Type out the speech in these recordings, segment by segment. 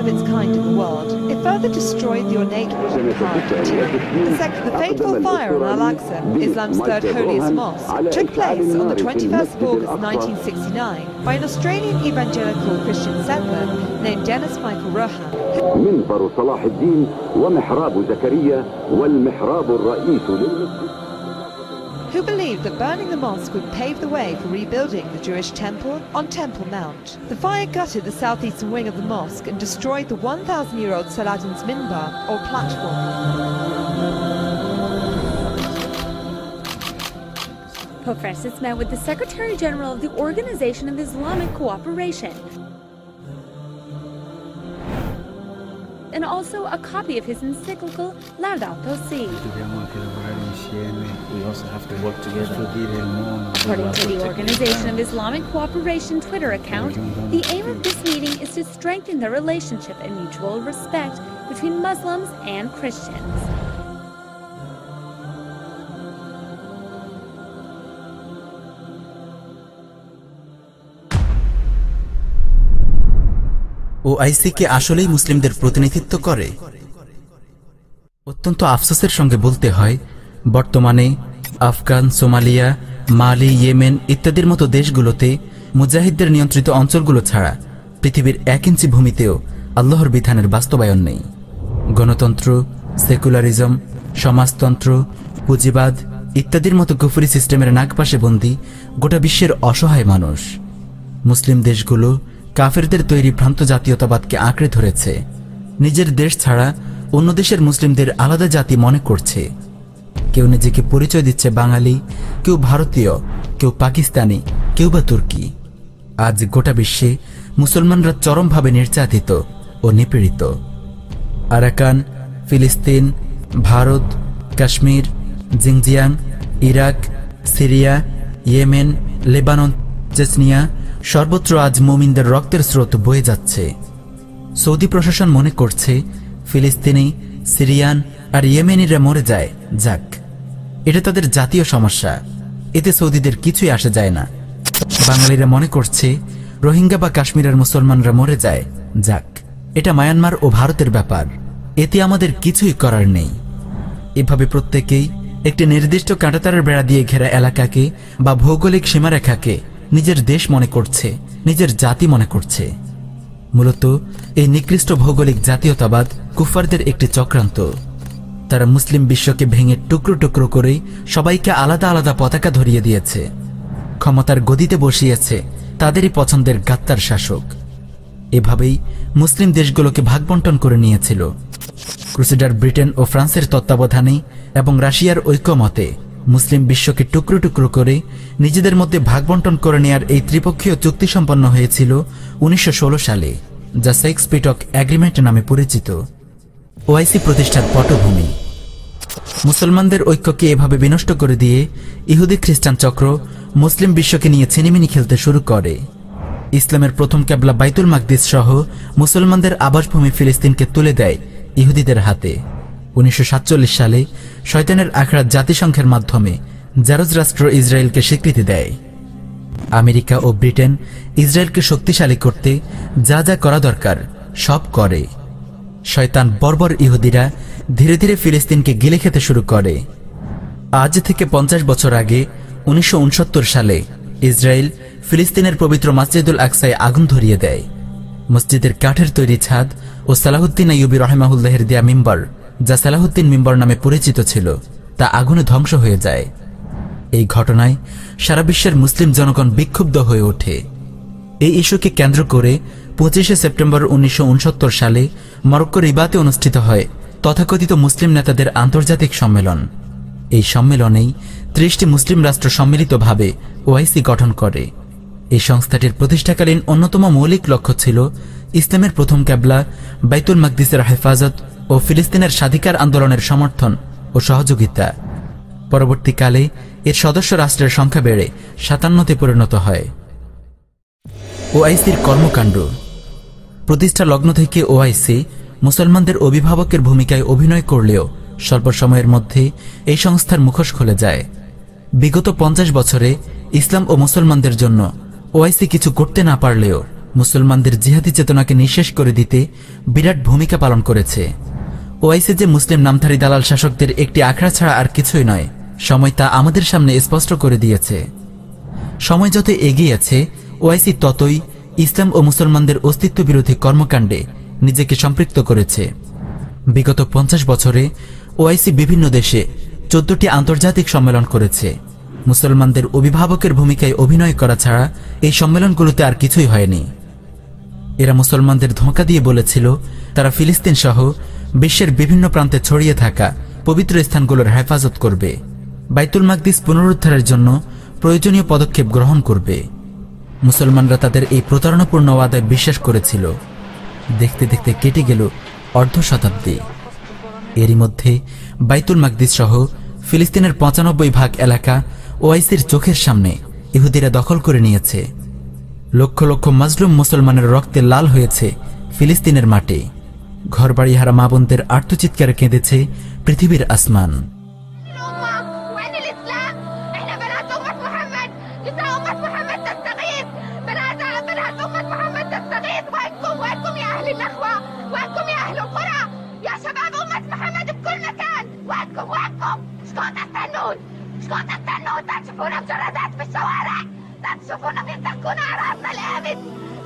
of its kind in the world. It further destroyed the ornate wooden carved material. The sect of the fateful fire on Al-Aqsa, Islam's third holiest mosque, took place on the 21st of August 1969 by an Australian evangelical Christian settler named Dennis Michael Rohan. منبر صلاح الدين ومحراب زكريا والمحراب الرئيس للمسجد who believed that burning the mosque would pave the way for rebuilding the Jewish temple on Temple Mount. The fire gutted the southeastern wing of the mosque and destroyed the 1,000 year old Saladin's minbar, or platform. Pope Francis met with the Secretary General of the Organization of Islamic Cooperation and also a copy of his encyclical Laudato Si. Also have to work together. According to the Organization of Islamic Cooperation Twitter account, the aim of this meeting is to strengthen the relationship and mutual respect between Muslims and Christians. ও আইসিকে আসলেই মুসলিমদের প্রতিনিধিত্ব করে অত্যন্ত আফসোসের সঙ্গে বলতে হয় বর্তমানে আফগান, সোমালিয়া, মালি, ইয়েমেন ইত্যাদির মতো দেশগুলোতে মুজাহিদদের নিয়ন্ত্রিত অঞ্চলগুলো ছাড়া পৃথিবীর এক ইঞ্চি ভূমিতেও আল্লাহর বিধানের বাস্তবায়ন নেই। গণতন্ত্র, সেকুলারিজম, সমাজতন্ত্র, পুঁজিবাদ ইত্যাদির মতো কুফুরি সিস্টেমের নাগপাশে বন্দি গোটা বিশ্বের অসহায় মানুষ। মুসলিম দেশগুলো কাফেরদের তৈরি ভ্রান্ত জাতীয়তাবাদকে আঁকড়ে ধরেছে। নিজের দেশ ছাড়া অন্য দেশের মুসলিমদের আলাদা জাতি মনে করছে। কেউ নিজেকে পরিচয় দিচ্ছে বাঙালি, কেউ ভারতীয়, কেউ পাকিস্তানি, কেউ বা তুর্কি। আজ গোটা বিশ্বে মুসলমানরা চরমভাবে নির্যাতিত ও নিপীড়িত। আরাকান, ফিলিস্তিন, Bharat, Kashmir, Xinjiang, Iraq, Syria, Yemen, Lebanon, Chechnya সর্বত্র আজ মোমিনদের রক্তের স্রোত বয়ে যাচ্ছে। সৌদি প্রশাসন মনে করছে, ফিলিস্তিনি, সিরিয়ান আর ইয়েমেনিরা মরে যায়, যাক। এটা তাদের জাতীয় সমস্যা। এতে সৌদিদের কিছুই আসে যায় না। বাঙালিরা মনে করছে, রোহিঙ্গা বা কাশ্মীরের মুসলমানরা মরে যায়। যাক, এটা মায়ানমার ও ভারতের ব্যাপার। এতে আমাদের কিছুই করার নেই। এভাবে প্রত্যেকেই একটি নির্দিষ্ট কাঁটাতারের বেড়া দিয়ে ঘেরা এলাকাকে বা ভৌগোলিক সীমারেখাকে নিজের দেশ মনে করছে, নিজের জাতি মনে করছে। মূলত এই নিকৃষ্ট ভৌগোলিক জাতীয়তাবাদ কুফারদের একটি চক্রান্ত। তারা মুসলিম বিশ্বকে ভেঙে টুকরো টুকরো করে সবাইকে আলাদা আলাদা পতাকা ধরিয়ে দিয়েছে। ক্ষমতার গদিতে বসিয়েছে তাদেরই পছন্দের গাত্তার শাসক। এভাবেই মুসলিম দেশগুলোকে ভাগবন্টন করে নিয়েছিল। ক্রুসেডার ব্রিটেন ও ফ্রান্সের তত্ত্বাবধানে এবং রাশিয়ার ঐক্যমতে মুসলিম বিশ্বকে টুকরো টুকরো করে নিজেদের মধ্যে ভাগবন্টন করে নেয়ার এই ত্রিপক্ষীয় চুক্তি সম্পন্ন হয়েছিল উনিশশো ষোলো সালে, যা সেক্স পিটক অ্যাগ্রিমেন্ট নামে পরিচিত। ওআইসি প্রতিষ্ঠার পটভূমি। মুসলমানদের ঐক্যকে এভাবে বিনষ্ট করে দিয়ে ইহুদি খ্রিস্টান চক্র মুসলিম বিশ্বকে নিয়ে ছিনিমিনি খেলতে শুরু করে। ইসলামের প্রথম ক্যাবলা বাইতুল মাকদিস সহ মুসলমানদের আবাসভূমি ফিলিস্তিনকে তুলে দেয় ইহুদিদের হাতে। উনিশশো সাতচল্লিশ সালে শয়তানের আখড়া জাতিসংঘের মাধ্যমে জারজ রাষ্ট্র ইসরায়েলকে স্বীকৃতি দেয়। আমেরিকা ও ব্রিটেন ইসরায়েলকে শক্তিশালী করতে যা যা করা দরকার সব করে। শয়তান বর্বর ইহুদিরা ধীরে ধীরে ফিলিস্তিনকে গিলে খেতে শুরু করে। আজ থেকে পঞ্চাশ বছর আগে, উনিশশো উনসত্তর সালে, ইসরায়েল ফিলিস্তিনের পবিত্র মাসজিদুল আকসায় আগুন ধরিয়ে দেয়। মসজিদের কাঠের তৈরি ছাদ ও সালাহুদ্দিন আইয়ুবি রহমাহুল্লাহের দেয়া মিম্বর, যা সালাহুদ্দিন মিম্বর নামে পরিচিত ছিল, তা আগুনে ধ্বংস হয়ে যায়। এই ঘটনায় সারা বিশ্বের মুসলিম জনগণ বিক্ষুব্ধ হয়ে ওঠে। এই ইস্যুকে কেন্দ্র করে পঁচিশে সেপ্টেম্বর উনিশশো উনসত্তর সালে মরক্কো রিবাতে অনুষ্ঠিত হয় তথাকথিত মুসলিম নেতাদের আন্তর্জাতিক সম্মেলন। এই সম্মেলনেই ত্রিশটি মুসলিম রাষ্ট্র সম্মিলিতভাবে ওআইসি গঠন করে। এই সংস্থাটির প্রতিষ্ঠাকালীন অন্যতম মৌলিক লক্ষ্য ছিল ইসলামের প্রথম ক্যাবলা, বাইতুল মাকদিসের হেফাজত ও ফিলিস্তিনের স্বাধিকার আন্দোলনের সমর্থন ও সহযোগিতা। পরবর্তীকালে এর সদস্য রাষ্ট্রের সংখ্যা বেড়ে সাতান্নতে পরিণত হয়। ওআইসির কর্মকাণ্ড। প্রতিষ্ঠা লগ্ন থেকে ওআইসি মুসলমানদের অভিভাবকের ভূমিকায় অভিনয় করলেও স্বল্প সময়ের মধ্যে এই সংস্থার মুখোশ খুলে যায়। বিগত পঞ্চাশ বছরে ইসলাম ও মুসলমানদের জন্য ওআইসি কিছু করতে না পারলেও মুসলমানদের জিহাদি চেতনাকে নিঃশেষ করে দিতে বিরাট ভূমিকা পালন করেছে। ওআইসি যে মুসলিম নামধারী দালাল শাসকদের একটি আখড়া ছাড়া আর কিছুই নয়, সময় তা আমাদের সামনে স্পষ্ট করে দিয়েছে। সময় যত এগিয়েছে ওআইসি ততই ইসলাম ও মুসলমানদের অস্তিত্ব বিরোধী কর্মকাণ্ডে নিজেকে সম্পৃক্ত করেছে। বিগত পঞ্চাশ বছরে ওআইসি বিভিন্ন দেশে চোদ্দটি আন্তর্জাতিক সম্মেলন করেছে। মুসলমানদের অভিভাবকের ভূমিকায় অভিনয় করা ছাড়া এই সম্মেলনগুলোতে আর কিছুই হয়নি। এরা মুসলমানদের ধোঁকা দিয়ে বলেছিল, তারা ফিলিস্তিন সহ বিশ্বের বিভিন্ন প্রান্তে ছড়িয়ে থাকা পবিত্র স্থানগুলোর হেফাজত করবে। বাইতুল মাকদিস পুনরুদ্ধারের জন্য প্রয়োজনীয় পদক্ষেপ গ্রহণ করবে। মুসলমানরা তাদের এই প্রতারণাপূর্ণ ওয়াদায় বিশ্বাস করেছিল। দেখতে দেখতে কেটে গেল অর্ধ শতাব্দী এরই মধ্যে বাইতুল মাকদিস সহ ফিলিস্তিনের পঁচানব্বই ভাগ এলাকা ওআইসির চোখের সামনে ইহুদিরা দখল করে নিয়েছে। লক্ষ লক্ষ মাজলুম মুসলমানের রক্তে লাল হয়েছে ফিলিস্তিনের মাটি। ঘরবাড়ি হারা মা বোনদের আর্তচিৎকারে কেঁদেছে পৃথিবীর আসমান। شكون تستنون؟ لا تشوفونا مجردات في الشوارع، لا تشوفونا بينتهكون أعراضنا الأبد،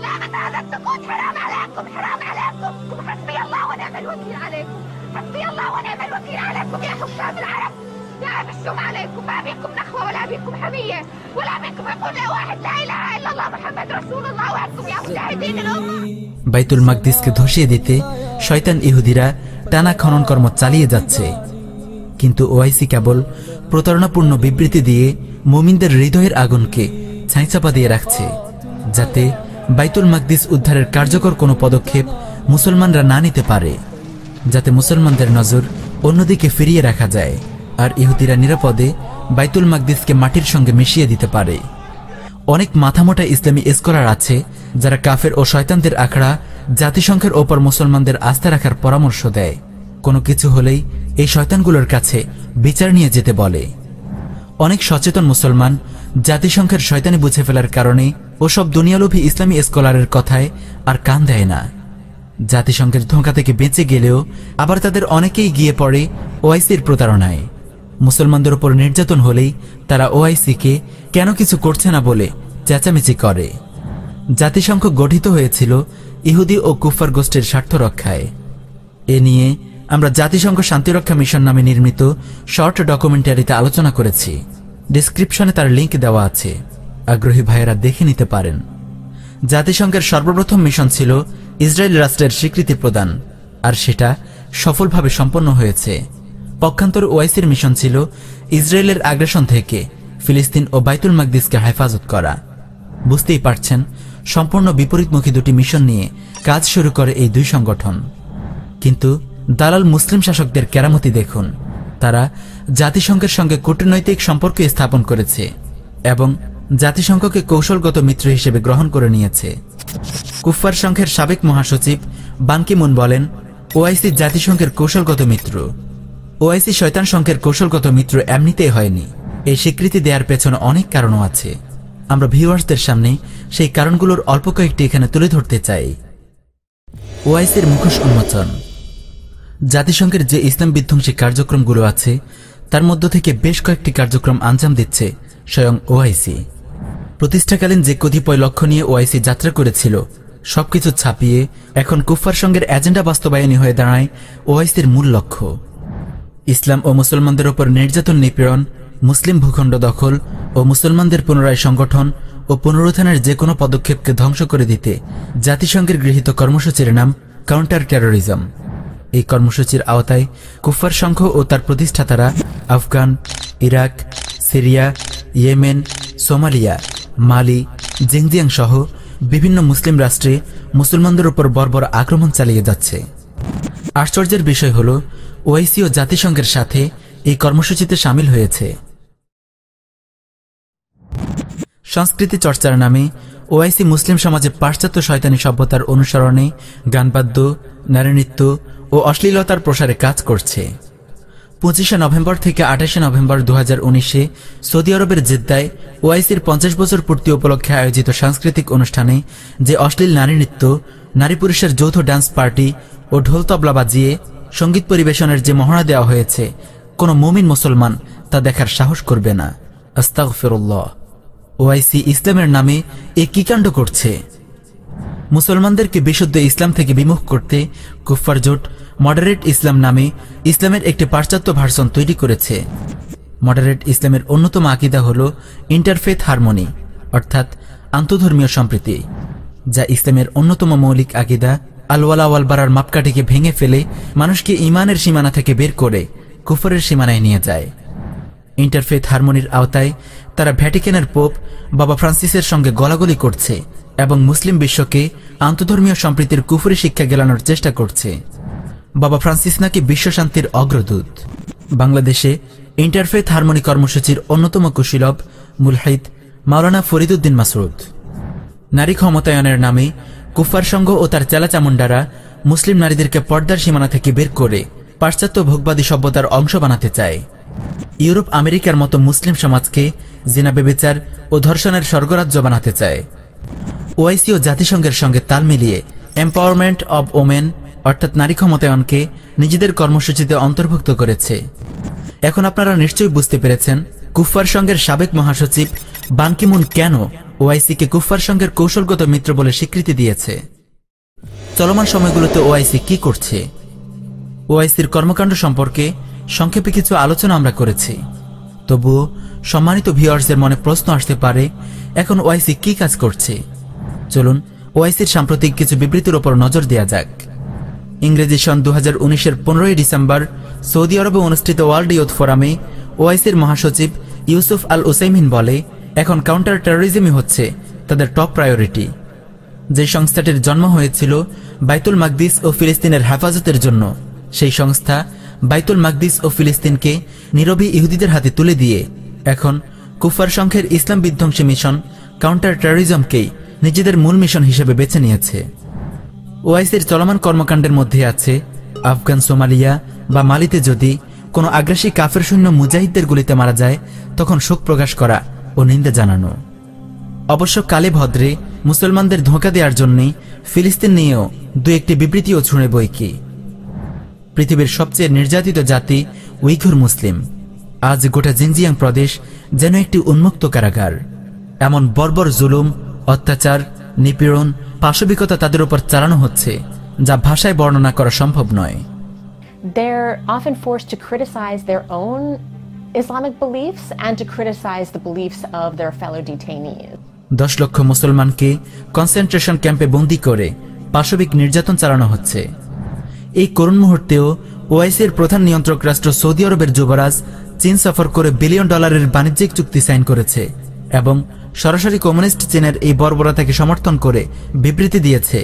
لابد هذا السكوت حرام عليكم حرام عليكم، حسبي الله ونعم الوكيل عليكم، حسبي الله ونعم الوكيل عليكم يا حكام العرب. لا بشم عليكم ما بيكم نخوة ولا بيكم حمية ولا بيكم يقول لا واحد لا إله إلا الله محمد رسول الله وأنتم يا مجاهدين الأمة বাইতুল মাকদিসকে ধসিয়ে দিতে শয়তান ইহুদিরা টানা খনন কর্ম চালিয়ে যাচ্ছে কিন্তু ওআইসি কেবল প্রতারণাপূর্ণ বিবৃতি দিয়ে মোমিনদের হৃদয়ের আগুনকে ছাইচাপা দিয়ে রাখছে, যাতে বাইতুল মাকদিস উদ্ধারের কার্যকর কোনো পদক্ষেপ মুসলমানরা না নিতে পারে, যাতে মুসলমানদের নজর অন্যদিকে ফিরিয়ে রাখা যায় আর ইহুদিরা নিরাপদে বাইতুল মাকদিসকে মাটির সঙ্গে মিশিয়ে দিতে পারে। অনেক মাথামোটা ইসলামী স্কলার আছে যারা কাফের ও শয়তানদের আখড়া জাতিসংঘের ওপর মুসলমানদের আস্থা রাখার পরামর্শ দেয়। কোনো কিছু হলেই এই শয়তানগুলোর কাছে বিচার নিয়ে যেতে বলে। অনেক সচেতন মুসলমান জাতিসংঘের শয়তানি বুঝে ফেলার কারণে ওসব দুনিয়ালোভী ইসলামী স্কলারের কথায় আর কান দেয় না। জাতিসংঘের ধোঁকা থেকে বেঁচে গেলেও আবার তাদের অনেকেই গিয়ে পড়ে ওআইসির প্রতারণায়। মুসলমানদের ওপর নির্যাতন হলেই তারা ওআইসিকে কেন কিছু করছে না বলে চেঁচামেচি করে। জাতিসংঘ গঠিত হয়েছিল ইহুদি ও কুফার গোষ্ঠীর স্বার্থ রক্ষায়। এ নিয়ে আমরা জাতিসংঘ শান্তিরক্ষা মিশন নামে নির্মিত শর্ট ডকুমেন্টারিতে আলোচনা করেছি। ডিসক্রিপশনে তার লিংক দেওয়া আছে। আগ্রহী ভাইয়েরা দেখে নিতে পারেন। জাতিসংঘের সর্বপ্রথম মিশন ছিল ইসরায়েল রাষ্ট্রের স্বীকৃতি প্রদান, আর সেটা সফলভাবে সম্পন্ন হয়েছে। পক্ষান্তর ওয়াইসির মিশন ছিল ইসরায়েলের আগ্রাসন থেকে ফিলিস্তিন ও বাইতুল মাকদিসকে হেফাজত করা। বুঝতেই পারছেন, সম্পূর্ণ বিপরীতমুখী দুটি মিশন নিয়ে কাজ শুরু করে এই দুই সংগঠন। কিন্তু দালাল মুসলিম শাসকদের কেরামতি দেখুন। তারা জাতিসংঘের সঙ্গে কূটনৈতিক সম্পর্ক স্থাপন করেছে এবং জাতিসংঘকে কৌশলগত মিত্র হিসেবে গ্রহণ করে নিয়েছে। কুফফার সংঘের সাবেক মহাসচিব বানকিমুন বলেন, ওআইসি জাতিসংঘের কৌশলগত মিত্র। ওআইসি শয়তান সংঘের কৌশলগত মিত্র এমনিতেই হয়নি। এই স্বীকৃতি দেওয়ার পেছনে অনেক কারণও আছে। আমরা ভিউয়ার্সদের সামনে সেই কারণগুলোর অল্প কয়েকটি এখানে তুলে ধরতে চাই। ওআইসির মুখোশ উন্মোচন। জাতিসংঘের যে ইসলাম বিধ্বংসী কার্যক্রমগুলো আছে, তার মধ্য থেকে বেশ কয়েকটি কার্যক্রম আঞ্জাম দিচ্ছে স্বয়ং ওআইসি। প্রতিষ্ঠাকালীন যে কতিপয় লক্ষ্য নিয়ে ওআইসি যাত্রা করেছিল, সবকিছু ছাপিয়ে এখন কুফফার সঙ্গের এজেন্ডা বাস্তবায়নী হয়ে দাঁড়ায় ওআইসির মূল লক্ষ্য। ইসলাম ও মুসলমানদের ওপর নির্যাতন নিপীড়ন, মুসলিম ভূখণ্ড দখল ও মুসলমানদের পুনরায় সংগঠন ও পুনরুত্থানের যে কোনো পদক্ষেপকে ধ্বংস করে দিতে জাতিসংঘের গৃহীত কর্মসূচির নাম কাউন্টার টেরোরিজম এই কর্মসূচির আওতায় কুফার সংঘ ও তার প্রতিষ্ঠাতারা Afghan, Iraq, Syria, Yemen, Somalia, Mali, Xinjiang সহ বিভিন্ন মুসলিম রাষ্ট্রে মুসলমানদের উপর বর্বর আক্রমণ চালিয়ে যাচ্ছে। আশ্চর্যের বিষয় হল, ওআইসি ও জাতিসংঘের সাথে এই কর্মসূচিতে সামিল হয়েছে। সংস্কৃতি চর্চার নামে ওআইসি মুসলিম সমাজে পাশ্চাত্য শয়তানি সভ্যতার অনুসরণে গানবাদ্য, নারীনৃত্য ও অশ্লীলতার প্রসারে কাজ করছে। পঁচিশে নভেম্বর থেকে আঠাশে নভেম্বর দু উনিশে সৌদি আরবের জেদ্দায় ওআইসির পঞ্চাশ বছর পূর্তি উপলক্ষে আয়োজিত সাংস্কৃতিক অনুষ্ঠানে যে অশ্লীল নারী নৃত্য, নারী পুরুষের যৌথ ডান্স পার্টি ও ঢোল তবলা বাজিয়ে সংগীত পরিবেশনের যে মহড়া দেওয়া হয়েছে, কোনো মুমিন মুসলমান তা দেখার সাহস করবে না। আস্তাগফিরুল্লাহ। ওআইসি ইসলামের নামে এ কি কাণ্ড করছে? মুসলমানদেরকে বিশুদ্ধ ইসলাম থেকে বিমুখ করতে কুফফার জোট মডারেট ইসলাম নামে ইসলামের একটি পাশ্চাত্য ভার্সন তৈরি করেছে। মডারেট ইসলামের অন্যতম আকিদা হল ইন্টারফেথ হারমোনি, অর্থাৎ আন্তধর্মীয় সম্প্রীতি, যা ইসলামের অন্যতম মৌলিক আকিদা আলওয়ালা ওয়ালবারার মাপকাঠিকে ভেঙে ফেলে মানুষকে ইমানের সীমানা থেকে বের করে কুফরের সীমানায় নিয়ে যায়। ইন্টারফেথ হারমোনির আওতায় তারা ভ্যাটিকানের পোপ বাবা ফ্রান্সিসের সঙ্গে গলাগলি করছে এবং মুসলিম বিশ্বকে আন্তধর্মীয় সম্প্রীতির কুফুরি শিক্ষা গেলানোর চেষ্টা করছে। বাবা ফ্রান্সিস নাকি বিশ্বশান্তির অগ্রদূত। বাংলাদেশে ইন্টারফেথ হারমোনি কর্মসূচির অন্যতম কুশীলব মুলহিদ মাওলানা ফরিদুদ্দিন মাসরুদ নারী ক্ষমতায়নের নামে কুফার সংঘ ও তার চেলাচামুন্ডারা মুসলিম নারীদেরকে পর্দার সীমানা থেকে বের করে পাশ্চাত্য ভোগবাদী সভ্যতার অংশ বানাতে চায়। ইউরোপ আমেরিকার মতো মুসলিম সমাজকে জিনা বেবিচার ও ধর্ষণের স্বর্গরাজ্য বানাতে চায়। ওআইসি ও জাতিসংঘের সঙ্গে তাল মিলিয়ে এম্পাওয়ারমেন্ট অব ওমেন অর্থাৎ নারী ক্ষমতায়নকে নিজেদের কর্মসূচিতে অন্তর্ভুক্ত করেছে। এখন আপনারা নিশ্চয়ই বুঝতে পেরেছেন, কুফফার সংঘের সাবেক মহাসচিব বানকিমুন কেন ওআইসিকে কুফফার সংঘের কৌশলগত মিত্র বলে স্বীকৃতি দিয়েছে? চলমান সময়গুলোতে ওআইসি কি করছে? ওআইসির কর্মকাণ্ড সম্পর্কে সংক্ষেপে কিছু আলোচনা আমরা করেছি। তবুও সম্মানিত ভিউয়ার্সের মনে প্রশ্ন আসতে পারে, এখন ওআইসি কি কাজ করছে? চলুন, ওআইসির সাম্প্রতিক কিছু বিবৃতির ওপর নজর দেওয়া যাক। ইংরেজি সন দু হাজার উনিশের পনেরোই ডিসেম্বর সৌদি আরবে অনুষ্ঠিত ওয়ার্ল্ড ইউথ ফোরামে ওআইসির মহাসচিব ইউসুফ আল উসাইমিন বলে, এখন কাউন্টার টেরোরিজমই হচ্ছে তাদের টপ প্রায়োরিটি। যে সংস্থাটির জন্ম হয়েছিল বাইতুল মাকদিস ও ফিলিস্তিনের হেফাজতের জন্য, সেই সংস্থা বাইতুল মাকদিস ও ফিলিস্তিনকে নীরবী ইহুদিদের হাতে তুলে দিয়ে, এখন কুফার সংঘের ইসলাম বিধ্বংসী মিশন কাউন্টার টেরোরিজমকেই নিজেদের মূল মিশন হিসেবে বেছে নিয়েছে। ওআইসির চলমান কর্মকাণ্ডের মধ্যে আছে আফগান, সোমালিয়া বা মালিতে যদি কোনো আগ্রাসী কাফের শূন্য মুজাহিদদের গুলিতে মারা যায়, তখন শোক প্রকাশ করা ও নিন্দা জানানো। অবশ্য কালে ভদ্রে মুসলমানদের ধোঁকা দেওয়ার জন্যই ফিলিস্তিন নিয়েও দু একটি বিবৃতিও ছুঁড়ে বই কি। পৃথিবীর সবচেয়ে নির্যাতিত জাতি উইঘুর মুসলিম। আজ গোটা জিনজিয়াং প্রদেশ যেন একটি উন্মুক্ত কারাগার। এমন বর্বর জুলুম অত্যাচার নিপীড়ন পাশবিকতা তাদের উপর চালানো হচ্ছে যা ভাষায় বর্ণনা করা সম্ভব নয়। They're often forced to criticize their own Islamic beliefs and to criticize the beliefs of their fellow detainees. দশ লক্ষ মুসলমানকে কনসেন্ট্রেশন ক্যাম্পে বন্দি করে পাশবিক নির্যাতন চালানো হচ্ছে। এই করুণ মুহূর্তেও ওআইসির প্রধান নিয়ন্ত্রক রাষ্ট্র সৌদি আরবের যুবরাজ চীন সফর করে বিলিয়ন ডলারের বাণিজ্যিক চুক্তি সাইন করেছে। এবং সরাসরি কমিউনিস্ট চীনের এই বর্বরতাকে সমর্থন করে বিবৃতি দিয়েছে।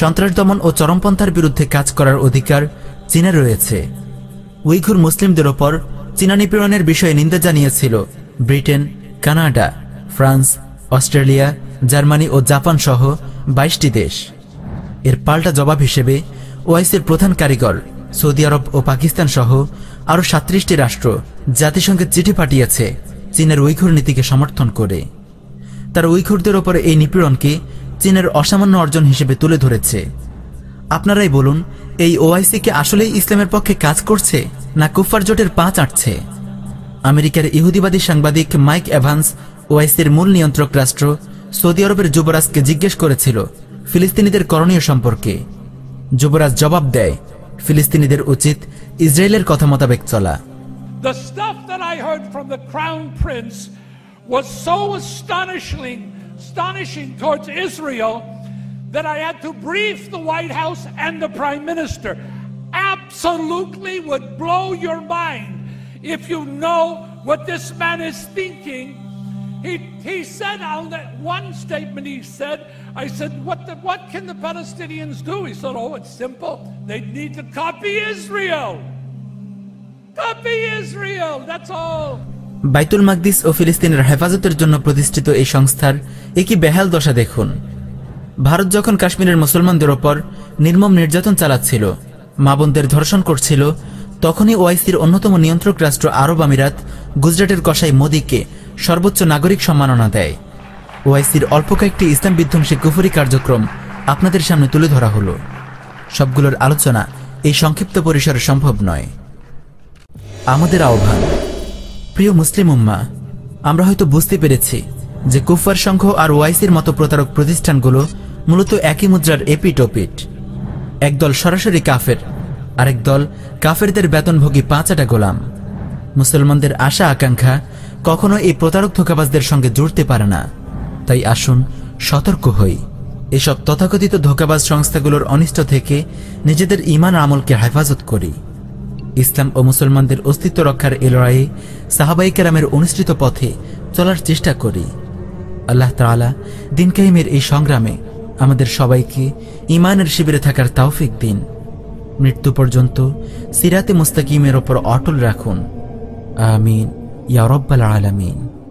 সন্ত্রাস দমন ও চরমপন্থার বিরুদ্ধে কাজ করার অধিকার চীনে রয়েছে। উইঘুর মুসলিমদের ওপর চীনা নিপীড়নের বিষয়ে নিন্দা জানিয়েছিল Britain, Canada, France, Australia, Germany ও জাপান সহ বাইশটি দেশ। এর পাল্টা জবাব হিসেবে ওআইসির প্রধান কারিগর, সৌদি আরব ও পাকিস্তান সহ আরও সাত্রিশটি রাষ্ট্র জাতিসংঘের চিঠি পাঠিয়েছে। চীনের উইঘুর নীতিকে সমর্থন করে। তার উইঘুরদের ওপরে এই নিপীড়নকে চীনের অসামান্য অর্জন হিসেবে তুলে ধরেছে। আপনারাই বলুন, এই ওআইসি কি আসলেই ইসলামের পক্ষে কাজ করছে, না কুফার জোটের পা চাটছে? আমেরিকার ইহুদিবাদী সাংবাদিক মাইক অ্যাভান্স, ওআইসির মূল নিয়ন্ত্রক রাষ্ট্র, সৌদি আরবের যুবরাজকে জিজ্ঞেস করেছিল ফিলিস্তিনিদের করণীয় সম্পর্কে। যুবরাজ জবাব দেয়, ফিলিস্তিনিদের উচিত ইসরায়েলের কথা মোতাবেক চলা। The stuff I heard from the crown prince was so astonishing, astonishing towards Israel that I had to brief the White House and the Prime Minister. Absolutely would blow your mind if you know what this man is thinking. He, he said on that one statement, he said, I said, what, the, what can the Palestinians do? He said, oh, it's simple. They need to copy Israel. বাইতুল মাকদিস ও ফিলিস্তিনের হেফাজতের জন্য প্রতিষ্ঠিত এই সংস্থার একই বেহাল দশা দেখুন। ভারত যখন কাশ্মীরের মুসলমানদের ওপর নির্মম নির্যাতন চালাচ্ছিল, মা বোনদের ধর্ষণ করছিল, তখনই ওআইসির অন্যতম নিয়ন্ত্রক রাষ্ট্র আরব আমিরাত গুজরাটের কসাই মোদীকে সর্বোচ্চ নাগরিক সম্মাননা দেয়। ওআইসির অল্প কয়েকটি ইসলাম বিধ্বংসী কুফরি কার্যক্রম আপনাদের সামনে তুলে ধরা হলো। সবগুলোর আলোচনা এই সংক্ষিপ্ত পরিসরে সম্ভব নয়। আমাদের আহ্বান। প্রিয় মুসলিম উম্মা, আমরা হয়তো বুঝতে পেরেছি যে কুফার সংঘ আর ওয়াইসির মতো প্রতারক প্রতিষ্ঠানগুলো মূলত একই মুদ্রার এপিটোপিট একদল সরাসরি কাফের, আরেক দল কাফেরদের বেতনভোগী পাঁচাটা গোলাম। মুসলমানদের আশা আকাঙ্ক্ষা কখনো এই প্রতারক ধোকাবাজদের সঙ্গে জুড়তে পারে না। তাই আসুন সতর্ক হই। এসব তথাকথিত ধোকাবাজ সংস্থাগুলোর অনিষ্ট থেকে নিজেদের ইমান আমলকে হেফাজত করি। ইসলাম ও মুসলমানদের অস্তিত্ব রক্ষার এ লড়াইয়ে সাহাবাই কেরামের অনুষ্ঠিত পথে চলার চেষ্টা করি। আল্লাহ তালা দিন এই সংগ্রামে আমাদের সবাইকে ইমানের শিবিরে থাকার তাওফিক দিন। মৃত্যু পর্যন্ত সিরাতে মুস্তাকিমের ওপর অটল রাখুন। আমিন। ইয়ারব্বাল আলামিন।